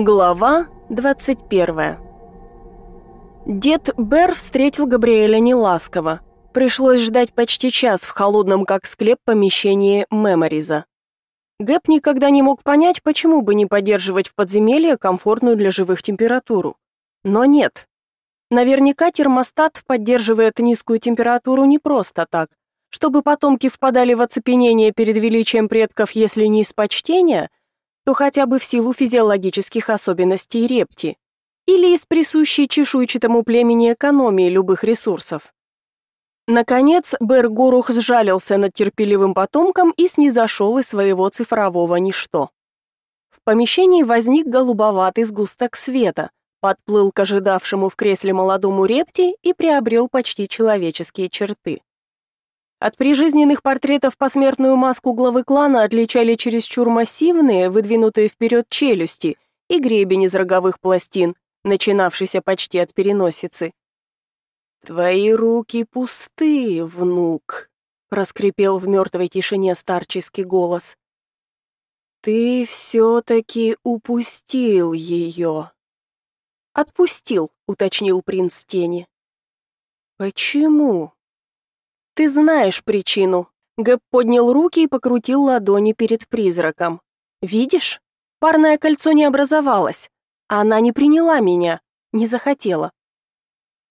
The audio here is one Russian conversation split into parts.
Глава 21 Дед Бер встретил Габриэля неласково. Пришлось ждать почти час в холодном, как склеп, помещении Мемориза. Гэб никогда не мог понять, почему бы не поддерживать в подземелье комфортную для живых температуру. Но нет. Наверняка термостат поддерживает низкую температуру не просто так. Чтобы потомки впадали в оцепенение перед величием предков, если не из почтения – то хотя бы в силу физиологических особенностей репти или из присущей чешуйчатому племени экономии любых ресурсов. Наконец, Бергорух сжалился над терпеливым потомком и снизошел из своего цифрового ничто. В помещении возник голубоватый сгусток света, подплыл к ожидавшему в кресле молодому репти и приобрел почти человеческие черты. От прижизненных портретов посмертную маску главы клана отличали чересчур массивные, выдвинутые вперед челюсти и гребень из роговых пластин, начинавшийся почти от переносицы. «Твои руки пусты, внук», — проскрипел в мертвой тишине старческий голос. «Ты все-таки упустил ее». «Отпустил», — уточнил принц тени. «Почему?» Ты знаешь причину». Гэб поднял руки и покрутил ладони перед призраком. «Видишь? Парное кольцо не образовалось. Она не приняла меня, не захотела».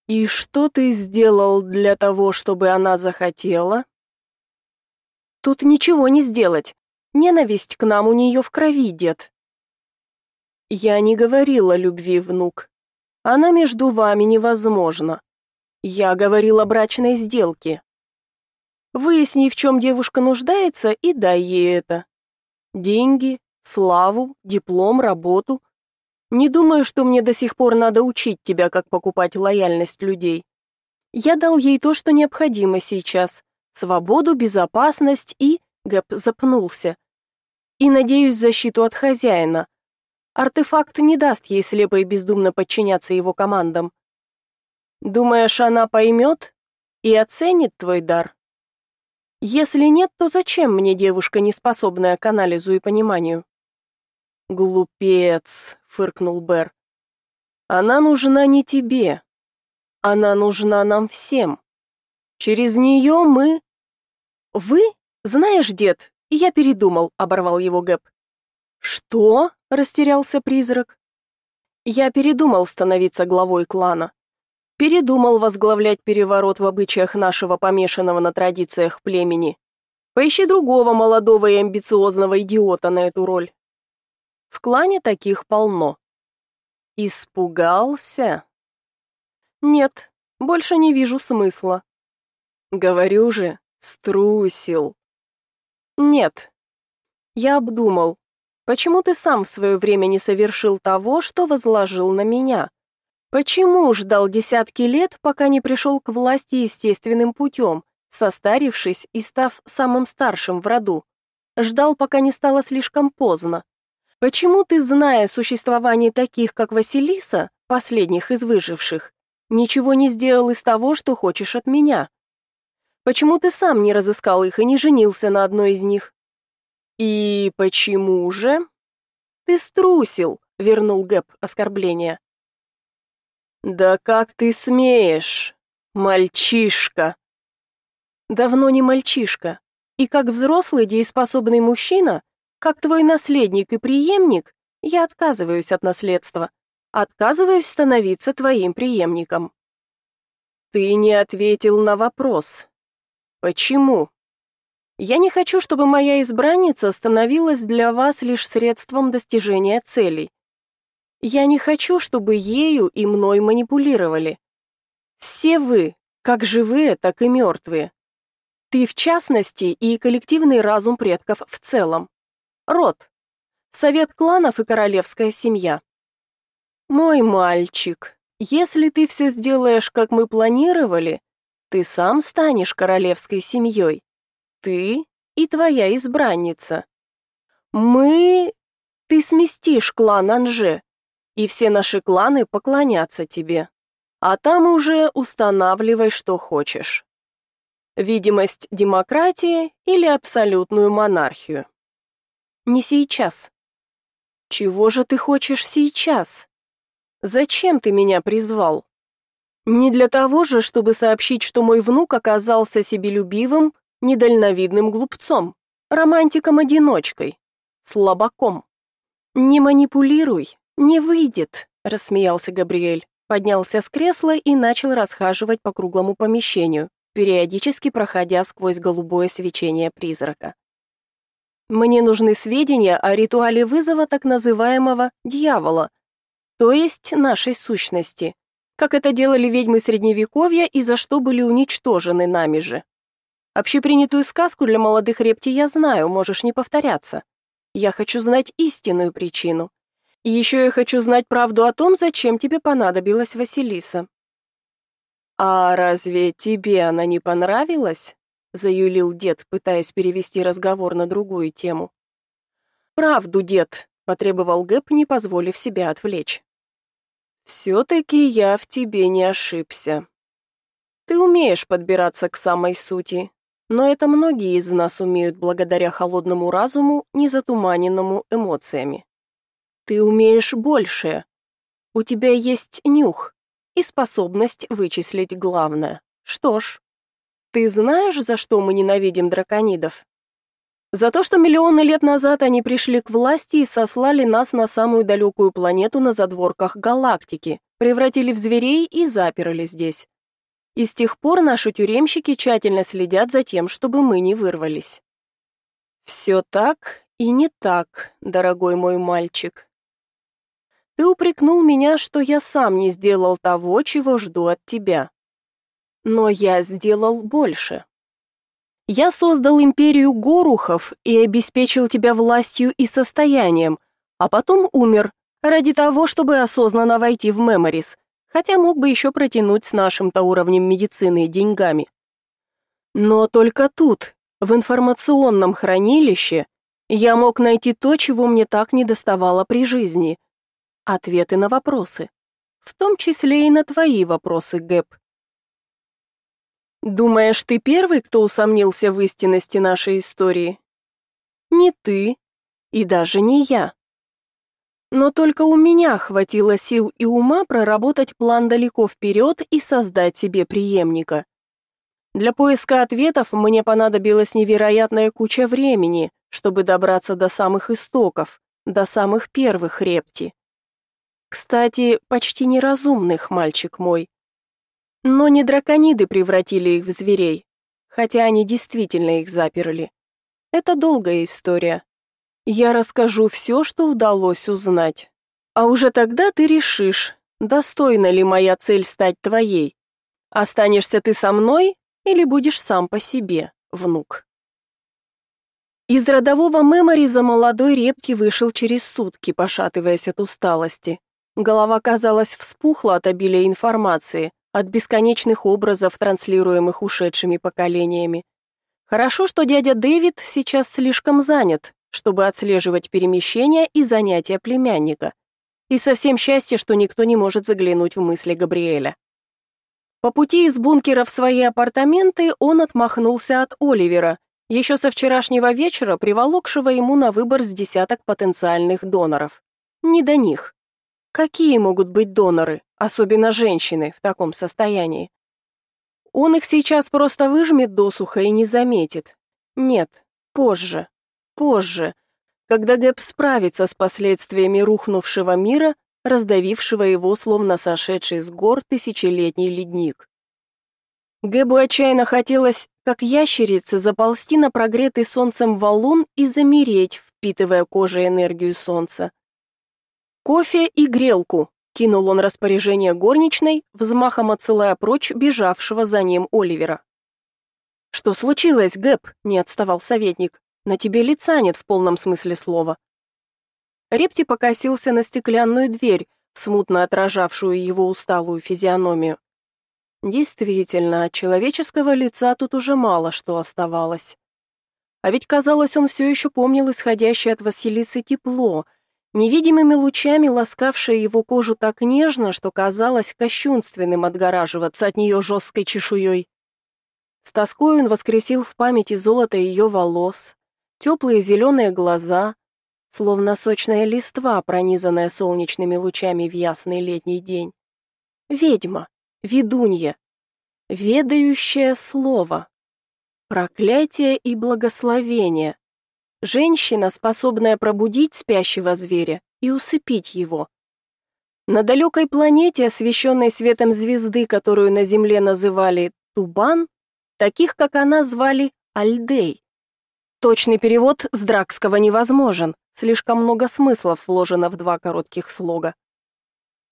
«И что ты сделал для того, чтобы она захотела?» «Тут ничего не сделать. Ненависть к нам у нее в крови, дед». «Я не говорила любви, внук. Она между вами невозможна. Я говорила о брачной сделке. Выясни, в чем девушка нуждается, и дай ей это. Деньги, славу, диплом, работу. Не думаю, что мне до сих пор надо учить тебя, как покупать лояльность людей. Я дал ей то, что необходимо сейчас. Свободу, безопасность и... Гэп запнулся. И, надеюсь, защиту от хозяина. Артефакт не даст ей слепо и бездумно подчиняться его командам. Думаешь, она поймет и оценит твой дар? Если нет, то зачем мне девушка, не способная к анализу и пониманию? Глупец, фыркнул Бер. Она нужна не тебе. Она нужна нам всем. Через нее мы Вы знаешь, дед, я передумал, оборвал его Гэб. Что? растерялся призрак. Я передумал становиться главой клана. Передумал возглавлять переворот в обычаях нашего помешанного на традициях племени. Поищи другого молодого и амбициозного идиота на эту роль. В клане таких полно. Испугался? Нет, больше не вижу смысла. Говорю же, струсил. Нет. Я обдумал. Почему ты сам в свое время не совершил того, что возложил на меня? Почему ждал десятки лет, пока не пришел к власти естественным путем, состарившись и став самым старшим в роду? Ждал, пока не стало слишком поздно. Почему ты, зная существование таких, как Василиса, последних из выживших, ничего не сделал из того, что хочешь от меня? Почему ты сам не разыскал их и не женился на одной из них? И почему же? Ты струсил, вернул Гэб оскорбление. Да как ты смеешь, мальчишка? Давно не мальчишка. И как взрослый дееспособный мужчина, как твой наследник и преемник, я отказываюсь от наследства. Отказываюсь становиться твоим преемником. Ты не ответил на вопрос. Почему? Я не хочу, чтобы моя избранница становилась для вас лишь средством достижения целей. Я не хочу, чтобы ею и мной манипулировали. Все вы, как живые, так и мертвые. Ты в частности и коллективный разум предков в целом. Род. Совет кланов и королевская семья. Мой мальчик, если ты все сделаешь, как мы планировали, ты сам станешь королевской семьей. Ты и твоя избранница. Мы... Ты сместишь клан Анже, и все наши кланы поклонятся тебе. А там уже устанавливай, что хочешь. Видимость демократии или абсолютную монархию. Не сейчас. Чего же ты хочешь сейчас? Зачем ты меня призвал? Не для того же, чтобы сообщить, что мой внук оказался себелюбивым, недальновидным глупцом, романтиком-одиночкой, слабаком. Не манипулируй, «Не выйдет», — рассмеялся Габриэль, поднялся с кресла и начал расхаживать по круглому помещению, периодически проходя сквозь голубое свечение призрака. «Мне нужны сведения о ритуале вызова так называемого «дьявола», то есть нашей сущности, как это делали ведьмы Средневековья и за что были уничтожены нами же. Общепринятую сказку для молодых репти я знаю, можешь не повторяться. Я хочу знать истинную причину, и еще я хочу знать правду о том, зачем тебе понадобилась Василиса». «А разве тебе она не понравилась?» — заюлил дед, пытаясь перевести разговор на другую тему. «Правду, дед!» — потребовал Гэп, не позволив себя отвлечь. «Все-таки я в тебе не ошибся. Ты умеешь подбираться к самой сути, но это многие из нас умеют благодаря холодному разуму, не затуманенному эмоциями. Ты умеешь больше. У тебя есть нюх и способность вычислить главное. Что ж, ты знаешь, за что мы ненавидим драконидов? За то, что миллионы лет назад они пришли к власти и сослали нас на самую далекую планету на задворках галактики, превратили в зверей и заперли здесь. И с тех пор наши тюремщики тщательно следят за тем, чтобы мы не вырвались. Все так и не так, дорогой мой мальчик. Ты упрекнул меня, что я сам не сделал того, чего жду от тебя. Но я сделал больше. Я создал империю горухов и обеспечил тебя властью и состоянием, а потом умер ради того, чтобы осознанно войти в Меморис, хотя мог бы еще протянуть с нашим-то уровнем медицины и деньгами. Но только тут, в информационном хранилище, я мог найти то, чего мне так недоставало при жизни — ответы на вопросы, в том числе и на твои вопросы, Гэб. Думаешь, ты первый, кто усомнился в истинности нашей истории? Не ты и даже не я. Но только у меня хватило сил и ума проработать план далеко вперед и создать себе преемника. Для поиска ответов мне понадобилась невероятная куча времени, чтобы добраться до самых истоков, до самых первых репти. Кстати, почти неразумных, мальчик мой. Но не дракониды превратили их в зверей, хотя они действительно их заперли. Это долгая история. Я расскажу все, что удалось узнать. А уже тогда ты решишь, достойна ли моя цель стать твоей. Останешься ты со мной или будешь сам по себе, внук. Из родового мемори за молодой репки вышел через сутки, пошатываясь от усталости. Голова, казалось, вспухла от обилия информации, от бесконечных образов, транслируемых ушедшими поколениями. Хорошо, что дядя Дэвид сейчас слишком занят, чтобы отслеживать перемещения и занятия племянника. И совсем счастье, что никто не может заглянуть в мысли Габриэля. По пути из бункера в свои апартаменты он отмахнулся от Оливера, еще со вчерашнего вечера приволокшего ему на выбор с десяток потенциальных доноров. Не до них. Какие могут быть доноры, особенно женщины, в таком состоянии? Он их сейчас просто выжмет досуха и не заметит. Нет, позже, позже, когда Гэб справится с последствиями рухнувшего мира, раздавившего его, словно сошедший с гор тысячелетний ледник. Гэбу отчаянно хотелось, как ящерице, заползти на прогретый солнцем валун и замереть, впитывая кожей энергию солнца. «Кофе и грелку», — кинул он распоряжение горничной, взмахом отсылая прочь бежавшего за ним Оливера. «Что случилось, Гэб?» — не отставал советник. «На тебе лица нет в полном смысле слова». Репти покосился на стеклянную дверь, смутно отражавшую его усталую физиономию. Действительно, от человеческого лица тут уже мало что оставалось. А ведь, казалось, он все еще помнил исходящее от Василисы тепло — невидимыми лучами ласкавшая его кожу так нежно, что казалось кощунственным отгораживаться от нее жесткой чешуей. С тоской он воскресил в памяти золото ее волос, теплые зеленые глаза, словно сочная листва, пронизанная солнечными лучами в ясный летний день. Ведьма, ведунья, ведающее слово, проклятие и благословение, женщина, способная пробудить спящего зверя и усыпить его. На далекой планете, освещенной светом звезды, которую на Земле называли Тубан, таких, как она, звали Альдей. Точный перевод с дракского невозможен, слишком много смыслов вложено в два коротких слога.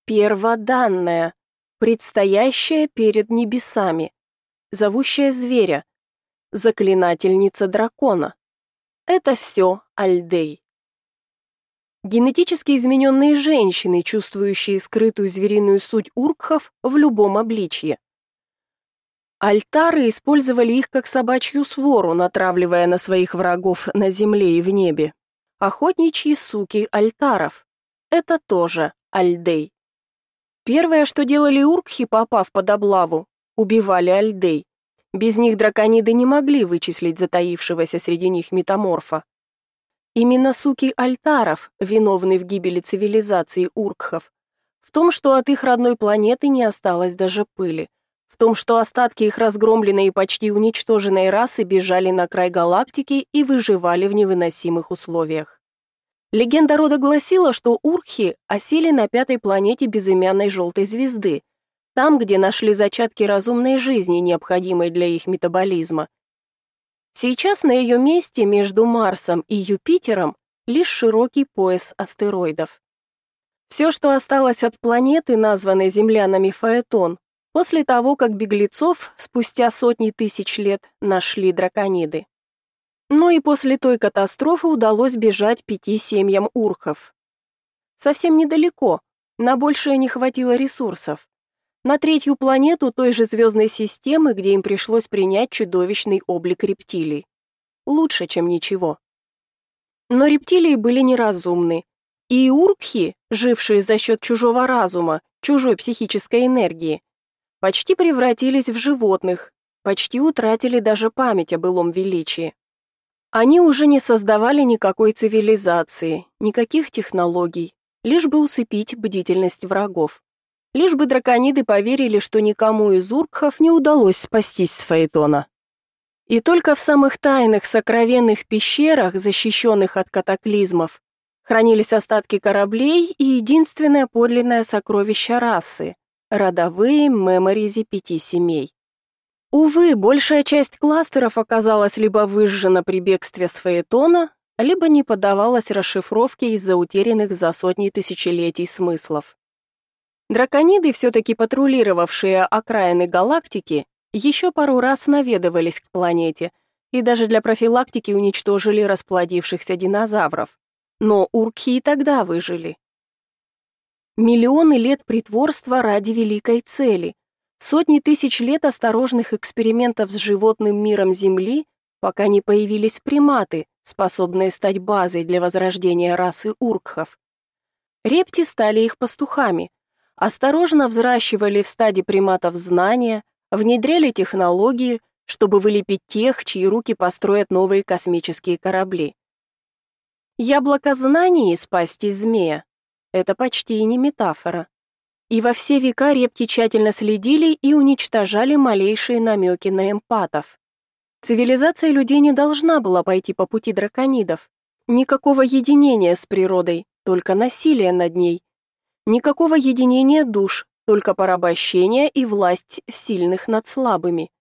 Перводанная, предстоящая перед небесами, зовущая зверя, заклинательница дракона. Это все Альдей. Генетически измененные женщины, чувствующие скрытую звериную суть уркхов в любом обличье. Альтары использовали их как собачью свору, натравливая на своих врагов на земле и в небе. Охотничьи суки альтаров. Это тоже Альдей. Первое, что делали уркхи, попав под облаву, убивали Альдей. Без них дракониды не могли вычислить затаившегося среди них метаморфа. Именно суки Альтаров виновны в гибели цивилизации уркхов. В том, что от их родной планеты не осталось даже пыли. В том, что остатки их разгромленной и почти уничтоженной расы бежали на край галактики и выживали в невыносимых условиях. Легенда рода гласила, что Урхи осели на пятой планете безымянной желтой звезды – там, где нашли зачатки разумной жизни, необходимой для их метаболизма. Сейчас на ее месте между Марсом и Юпитером лишь широкий пояс астероидов. Все, что осталось от планеты, названной землянами Фаэтон, после того, как беглецов спустя сотни тысяч лет нашли дракониды. Но и после той катастрофы удалось бежать пяти семьям урхов. Совсем недалеко, на большее не хватило ресурсов на третью планету той же звездной системы, где им пришлось принять чудовищный облик рептилий. Лучше, чем ничего. Но рептилии были неразумны. И уркхи, жившие за счет чужого разума, чужой психической энергии, почти превратились в животных, почти утратили даже память о былом величии. Они уже не создавали никакой цивилизации, никаких технологий, лишь бы усыпить бдительность врагов. Лишь бы дракониды поверили, что никому из уркхов не удалось спастись с Фаэтона. И только в самых тайных, сокровенных пещерах, защищенных от катаклизмов, хранились остатки кораблей и единственное подлинное сокровище расы — родовые меморизи пяти семей. Увы, большая часть кластеров оказалась либо выжжена при бегстве с Фаэтона, либо не поддавалась расшифровке из-за утерянных за сотни тысячелетий смыслов. Дракониды, все-таки патрулировавшие окраины галактики, еще пару раз наведывались к планете и даже для профилактики уничтожили расплодившихся динозавров. Но урки и тогда выжили. Миллионы лет притворства ради великой цели, сотни тысяч лет осторожных экспериментов с животным миром Земли, пока не появились приматы, способные стать базой для возрождения расы уркхов. Репти стали их пастухами, осторожно взращивали в стаде приматов знания, внедряли технологии, чтобы вылепить тех, чьи руки построят новые космические корабли. Яблоко знаний и спасти змея — это почти и не метафора. И во все века репки тщательно следили и уничтожали малейшие намеки на эмпатов. Цивилизация людей не должна была пойти по пути драконидов. Никакого единения с природой, только насилие над ней, Никакого единения душ, только порабощение и власть сильных над слабыми.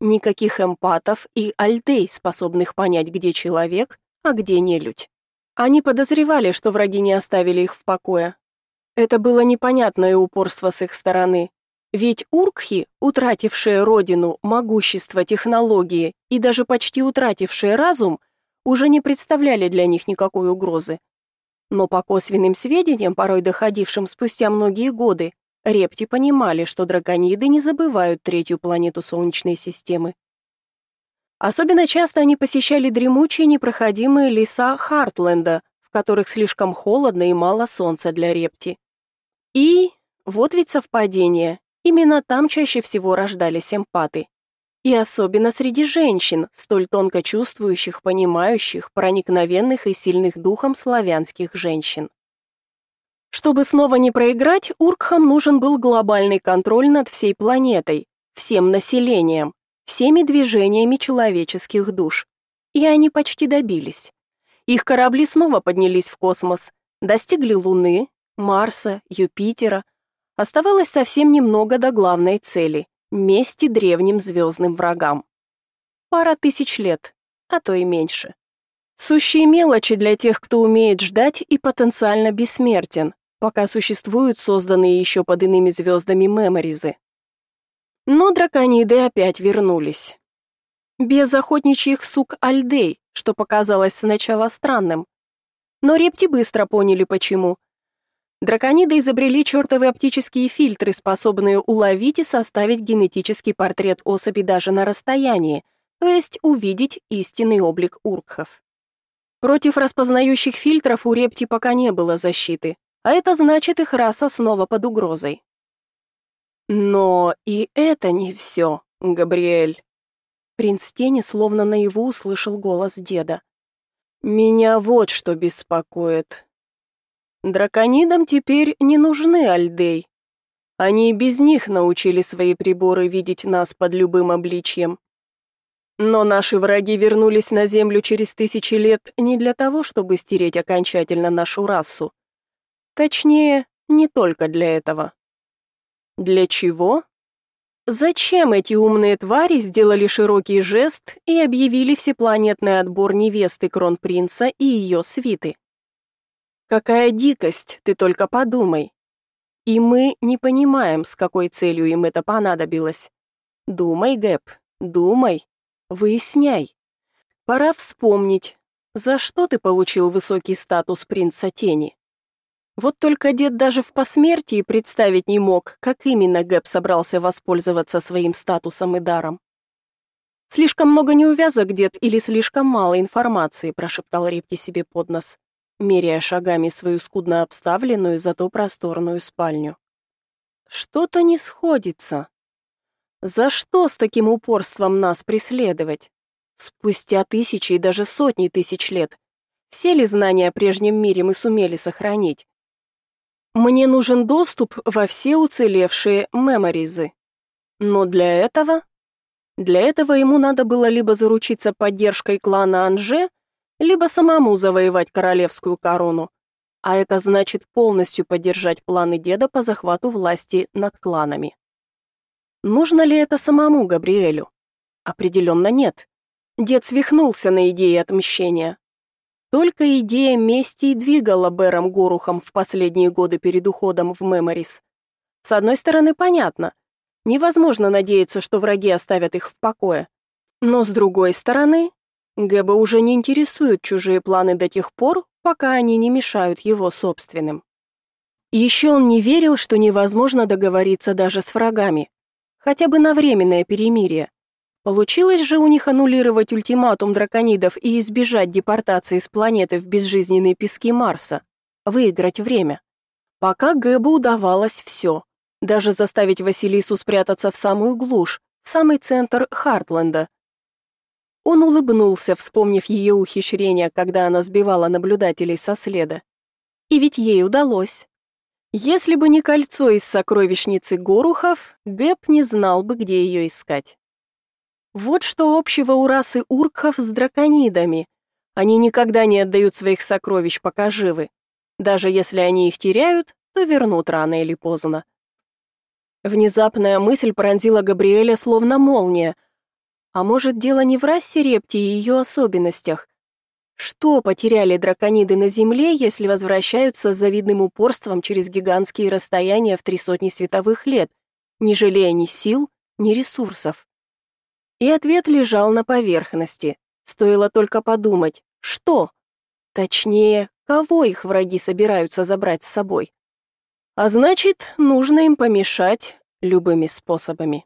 Никаких эмпатов и альдей, способных понять, где человек, а где нелюдь. Они подозревали, что враги не оставили их в покое. Это было непонятное упорство с их стороны. Ведь уркхи, утратившие родину, могущество, технологии и даже почти утратившие разум, уже не представляли для них никакой угрозы. Но по косвенным сведениям, порой доходившим спустя многие годы, репти понимали, что дракониды не забывают третью планету Солнечной системы. Особенно часто они посещали дремучие непроходимые леса Хартленда, в которых слишком холодно и мало солнца для репти. И вот ведь совпадение. Именно там чаще всего рождались эмпаты и особенно среди женщин, столь тонко чувствующих, понимающих, проникновенных и сильных духом славянских женщин. Чтобы снова не проиграть, Уркхам нужен был глобальный контроль над всей планетой, всем населением, всеми движениями человеческих душ. И они почти добились. Их корабли снова поднялись в космос, достигли Луны, Марса, Юпитера. Оставалось совсем немного до главной цели – Мести древним звездным врагам. Пара тысяч лет, а то и меньше. Сущие мелочи для тех, кто умеет ждать и потенциально бессмертен, пока существуют созданные еще под иными звездами меморизы. Но дракониды опять вернулись. Без охотничьих сук альдей, что показалось сначала странным. Но репти быстро поняли почему – Дракониды изобрели чертовые оптические фильтры, способные уловить и составить генетический портрет особи даже на расстоянии, то есть увидеть истинный облик уркхов. Против распознающих фильтров у репти пока не было защиты, а это значит их раса снова под угрозой. Но и это не все, Габриэль. Принц Тени словно наяву услышал голос деда. «Меня вот что беспокоит. Драконидам теперь не нужны Альдей. Они и без них научили свои приборы видеть нас под любым обличьем. Но наши враги вернулись на Землю через тысячи лет не для того, чтобы стереть окончательно нашу расу. Точнее, не только для этого. Для чего? Зачем эти умные твари сделали широкий жест и объявили всепланетный отбор невесты кронпринца и ее свиты? Какая дикость, ты только подумай. И мы не понимаем, с какой целью им это понадобилось. Думай, Гэб, думай, выясняй. Пора вспомнить, за что ты получил высокий статус принца тени. Вот только дед даже в посмертии представить не мог, как именно Гэб собрался воспользоваться своим статусом и даром. «Слишком много неувязок, дед, или слишком мало информации», – прошептал Репти себе под нос меряя шагами свою скудно обставленную, зато просторную спальню. «Что-то не сходится. За что с таким упорством нас преследовать? Спустя тысячи и даже сотни тысяч лет. Все ли знания о прежнем мире мы сумели сохранить? Мне нужен доступ во все уцелевшие меморизы. Но для этого... Для этого ему надо было либо заручиться поддержкой клана Анже, либо самому завоевать королевскую корону. А это значит полностью поддержать планы деда по захвату власти над кланами. Нужно ли это самому Габриэлю? Определенно нет. Дед свихнулся на идее отмщения. Только идея мести и двигала Бэром Горухом в последние годы перед уходом в Меморис. С одной стороны, понятно. Невозможно надеяться, что враги оставят их в покое. Но с другой стороны, Гэба уже не интересуют чужие планы до тех пор, пока они не мешают его собственным. Еще он не верил, что невозможно договориться даже с врагами, хотя бы на временное перемирие. Получилось же у них аннулировать ультиматум драконидов и избежать депортации с планеты в безжизненные пески Марса, выиграть время. Пока Гэбу удавалось все, даже заставить Василису спрятаться в самую глушь, в самый центр Хартленда, он улыбнулся, вспомнив ее ухищрения, когда она сбивала наблюдателей со следа. И ведь ей удалось. Если бы не кольцо из сокровищницы Горухов, Гэб не знал бы, где ее искать. Вот что общего у расы уркхов с драконидами. Они никогда не отдают своих сокровищ, пока живы. Даже если они их теряют, то вернут рано или поздно. Внезапная мысль пронзила Габриэля словно молния — а может, дело не в расе репти и ее особенностях? Что потеряли дракониды на Земле, если возвращаются с завидным упорством через гигантские расстояния в три сотни световых лет, не жалея ни сил, ни ресурсов? И ответ лежал на поверхности. Стоило только подумать, что? Точнее, кого их враги собираются забрать с собой? А значит, нужно им помешать любыми способами.